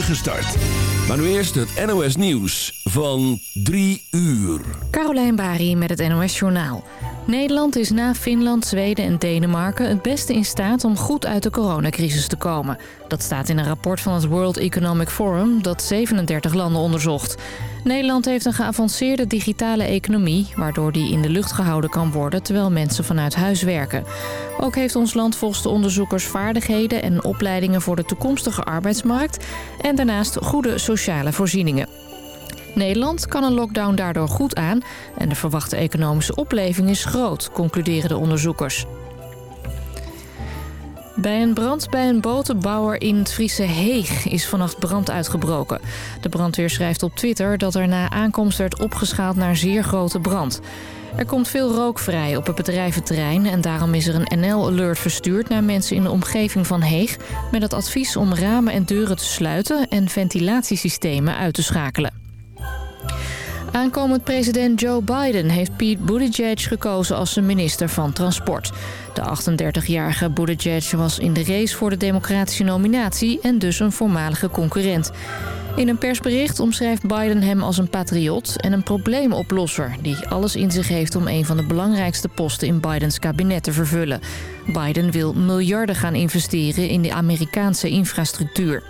start. Maar nu eerst het NOS Nieuws van 3 uur. Carolijn Bari met het NOS Journaal. Nederland is na Finland, Zweden en Denemarken het beste in staat om goed uit de coronacrisis te komen. Dat staat in een rapport van het World Economic Forum dat 37 landen onderzocht. Nederland heeft een geavanceerde digitale economie... waardoor die in de lucht gehouden kan worden terwijl mensen vanuit huis werken. Ook heeft ons land volgens de onderzoekers vaardigheden en opleidingen voor de toekomstige arbeidsmarkt... en daarnaast goede sociale voorzieningen. Nederland kan een lockdown daardoor goed aan... en de verwachte economische opleving is groot, concluderen de onderzoekers. Bij een brand bij een botenbouwer in het Friese Heeg is vannacht brand uitgebroken. De brandweer schrijft op Twitter dat er na aankomst werd opgeschaald naar zeer grote brand. Er komt veel rook vrij op het bedrijventerrein en daarom is er een NL-alert verstuurd naar mensen in de omgeving van Heeg... met het advies om ramen en deuren te sluiten en ventilatiesystemen uit te schakelen. Aankomend president Joe Biden heeft Pete Buttigieg gekozen als zijn minister van Transport. De 38-jarige Buttigieg was in de race voor de democratische nominatie en dus een voormalige concurrent. In een persbericht omschrijft Biden hem als een patriot en een probleemoplosser... die alles in zich heeft om een van de belangrijkste posten in Bidens kabinet te vervullen. Biden wil miljarden gaan investeren in de Amerikaanse infrastructuur.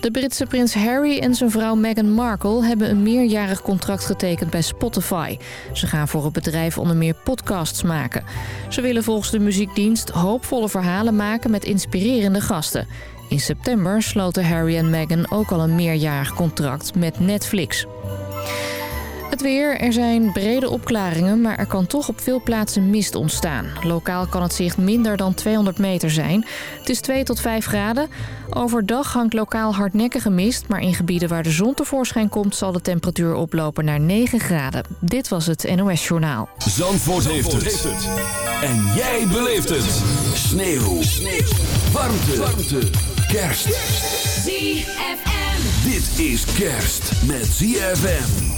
De Britse prins Harry en zijn vrouw Meghan Markle hebben een meerjarig contract getekend bij Spotify. Ze gaan voor het bedrijf onder meer podcasts maken. Ze willen volgens de muziekdienst hoopvolle verhalen maken met inspirerende gasten. In september sloten Harry en Meghan ook al een meerjarig contract met Netflix. Het weer. Er zijn brede opklaringen, maar er kan toch op veel plaatsen mist ontstaan. Lokaal kan het zicht minder dan 200 meter zijn. Het is 2 tot 5 graden. Overdag hangt lokaal hardnekkige mist, maar in gebieden waar de zon tevoorschijn komt... zal de temperatuur oplopen naar 9 graden. Dit was het NOS Journaal. Zandvoort, Zandvoort heeft, het. En jij beleeft het. Sneeuw. Sneeuw. Warmte. Warmte. Kerst. ZFM. Dit is kerst met ZFM.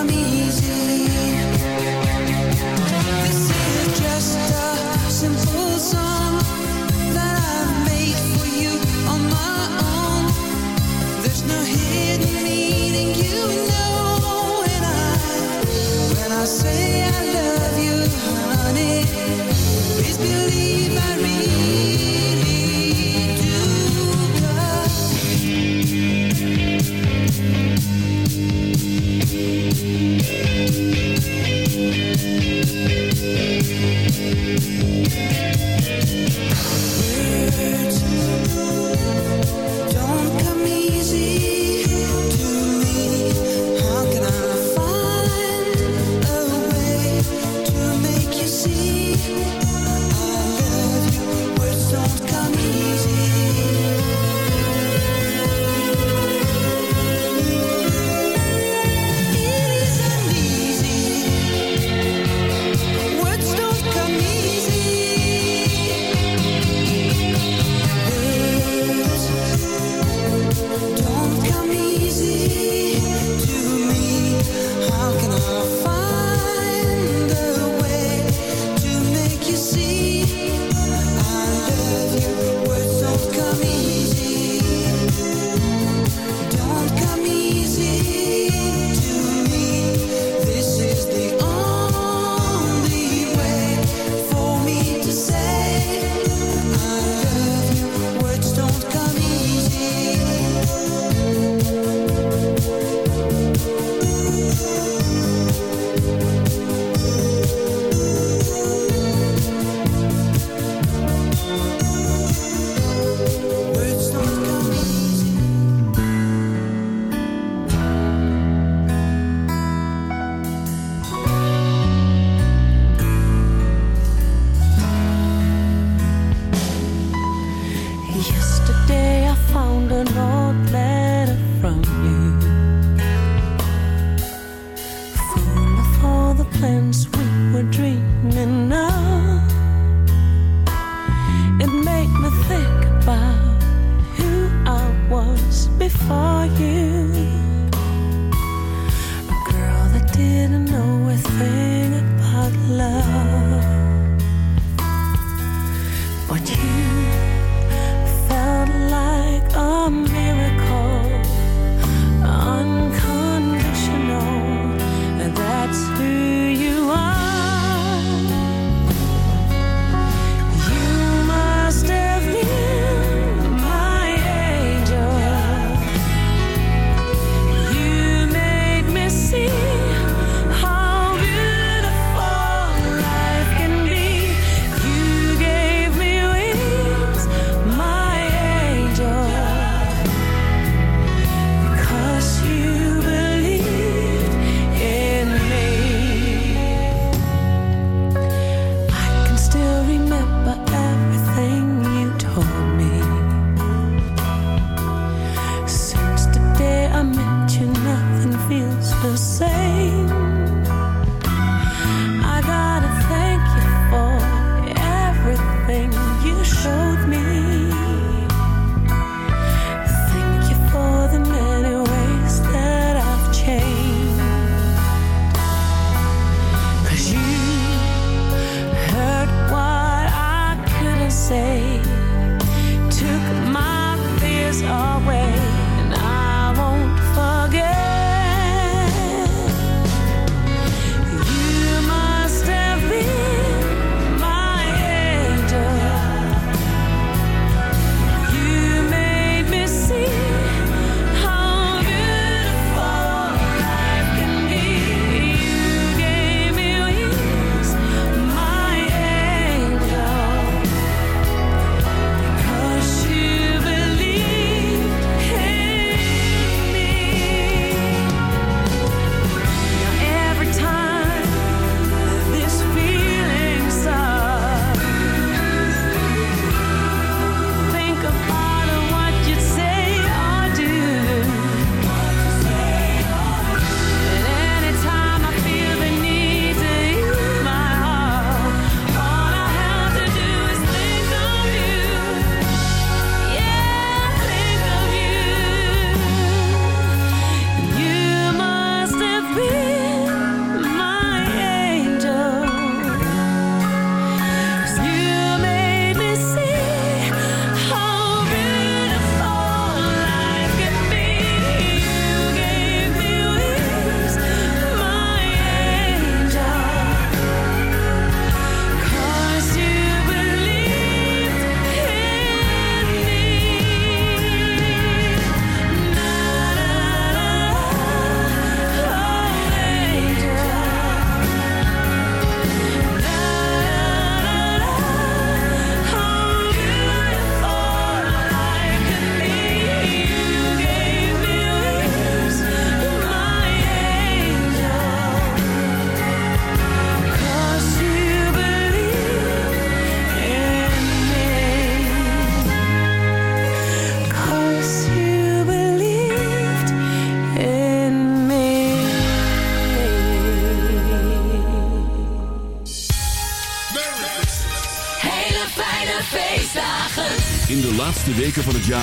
enemies.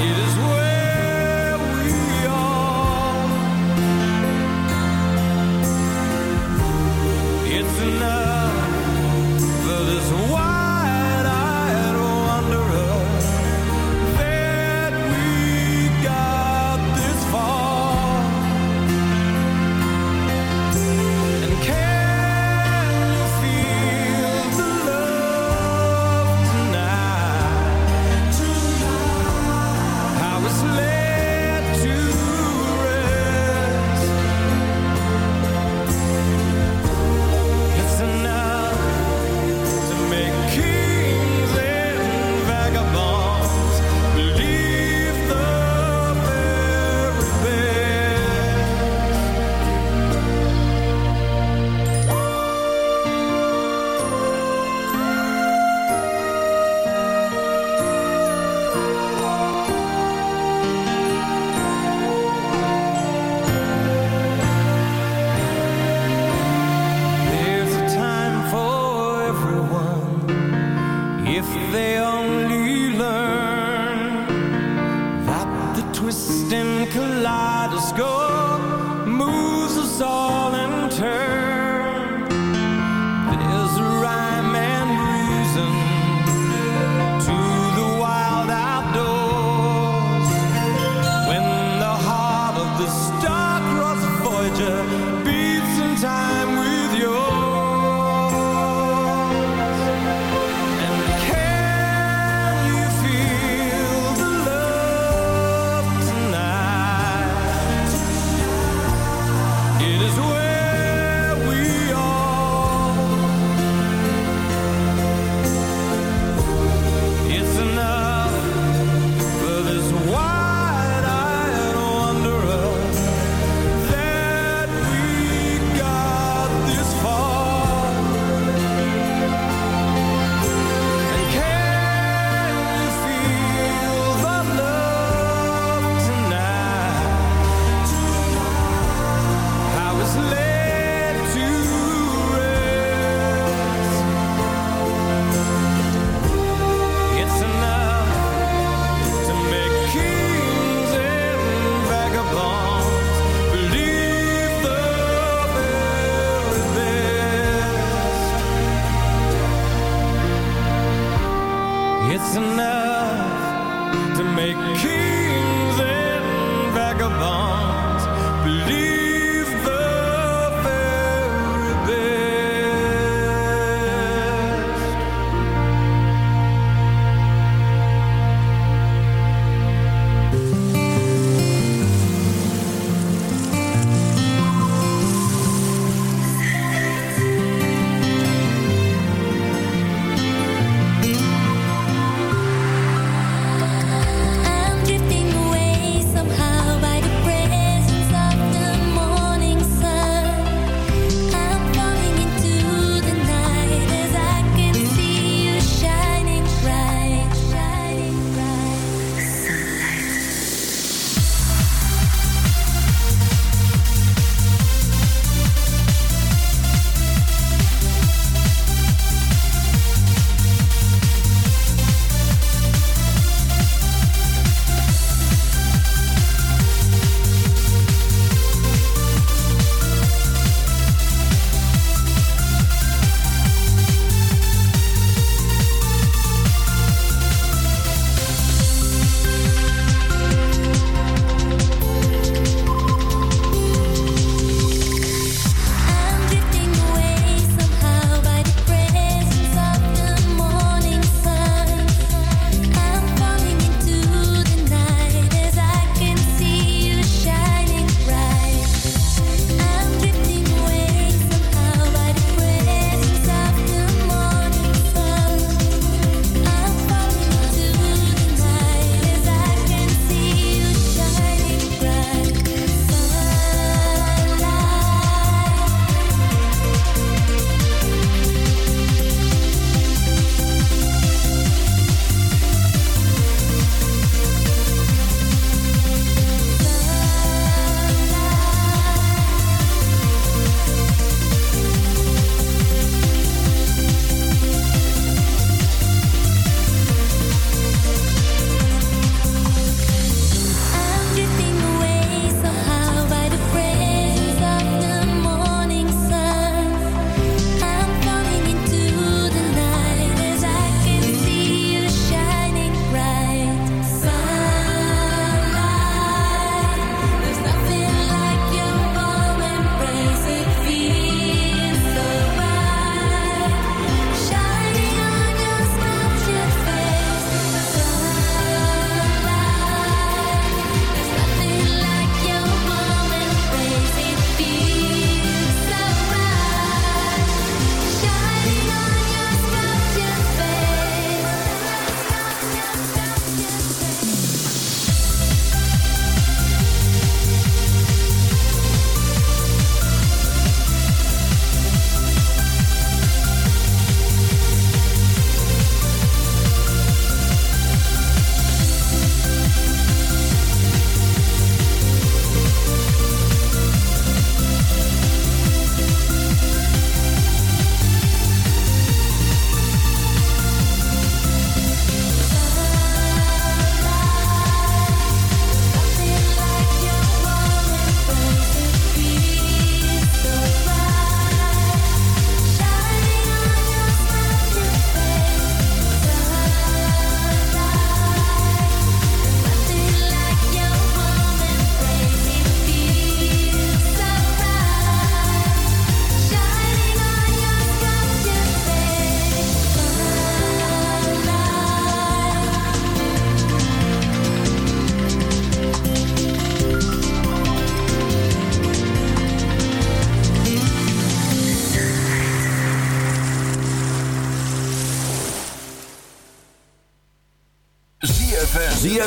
It is worth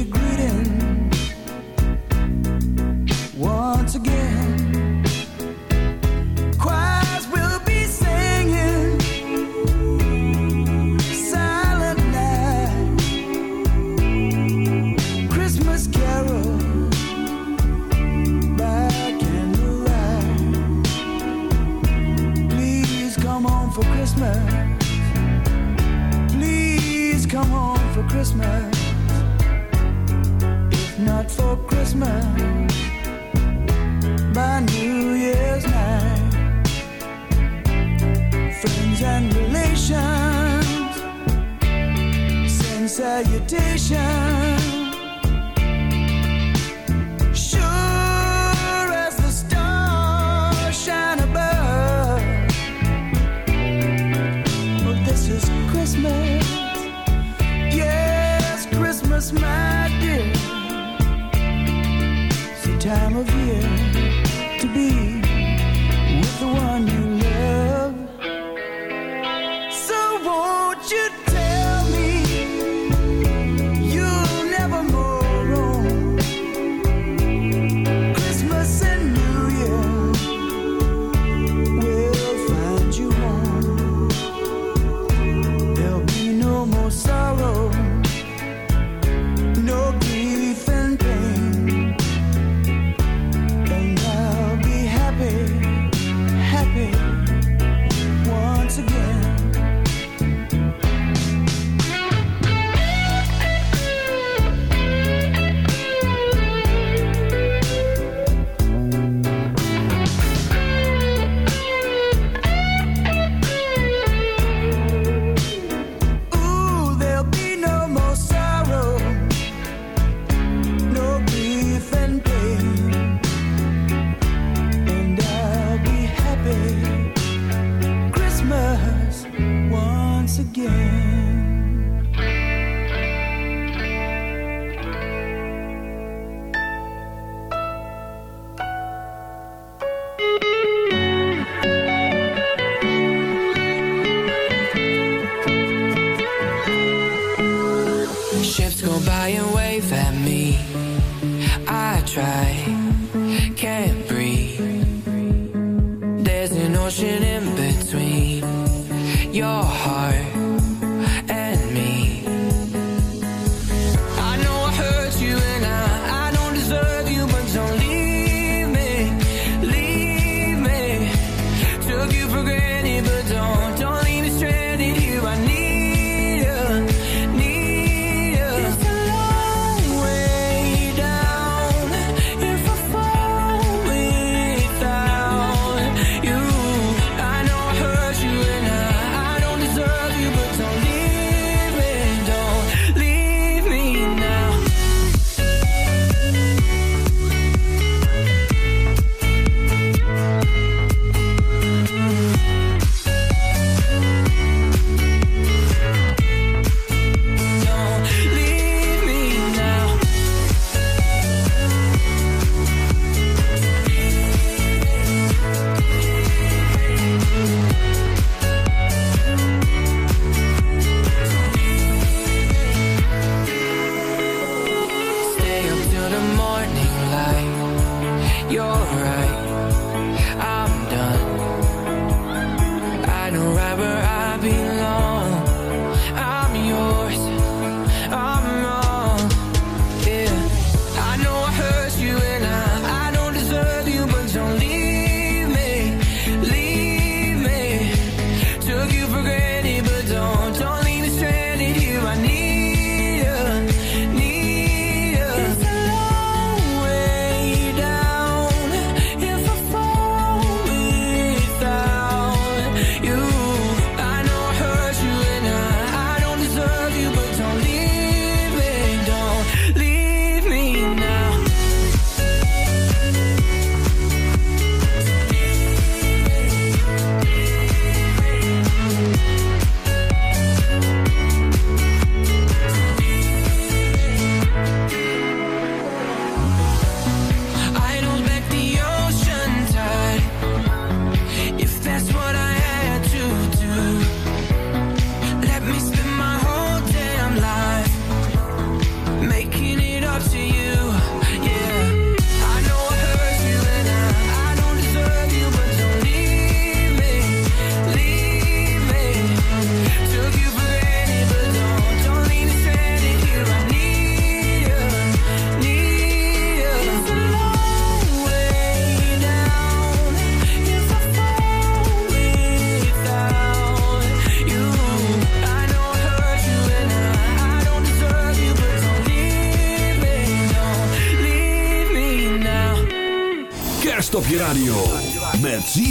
regret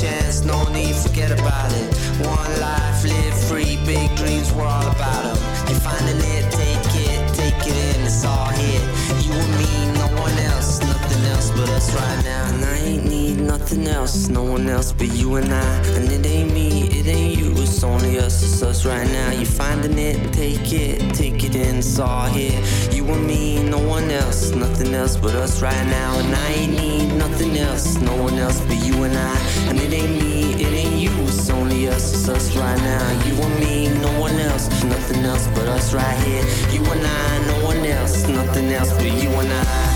chance, no need, forget about it. One life, live free, big dreams, we're all about them. You're finding it, take it, take it in, it's all here. You and me else but us right now. And I ain't need nothing else, no one else but you and I. And it ain't me, it ain't you, it's only us, it's us right now. You're finding it, take it, take it in, it's all here. You and me, no one else, nothing else but us right now. And I ain't need nothing else, no one else but you and I. And it ain't me, it ain't you, it's only us, it's us right now. You and me, no one else, nothing else but us right here. You and I, no one else, nothing else but you and I.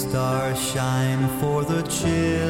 Stars shine for the children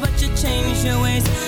but you changed your ways.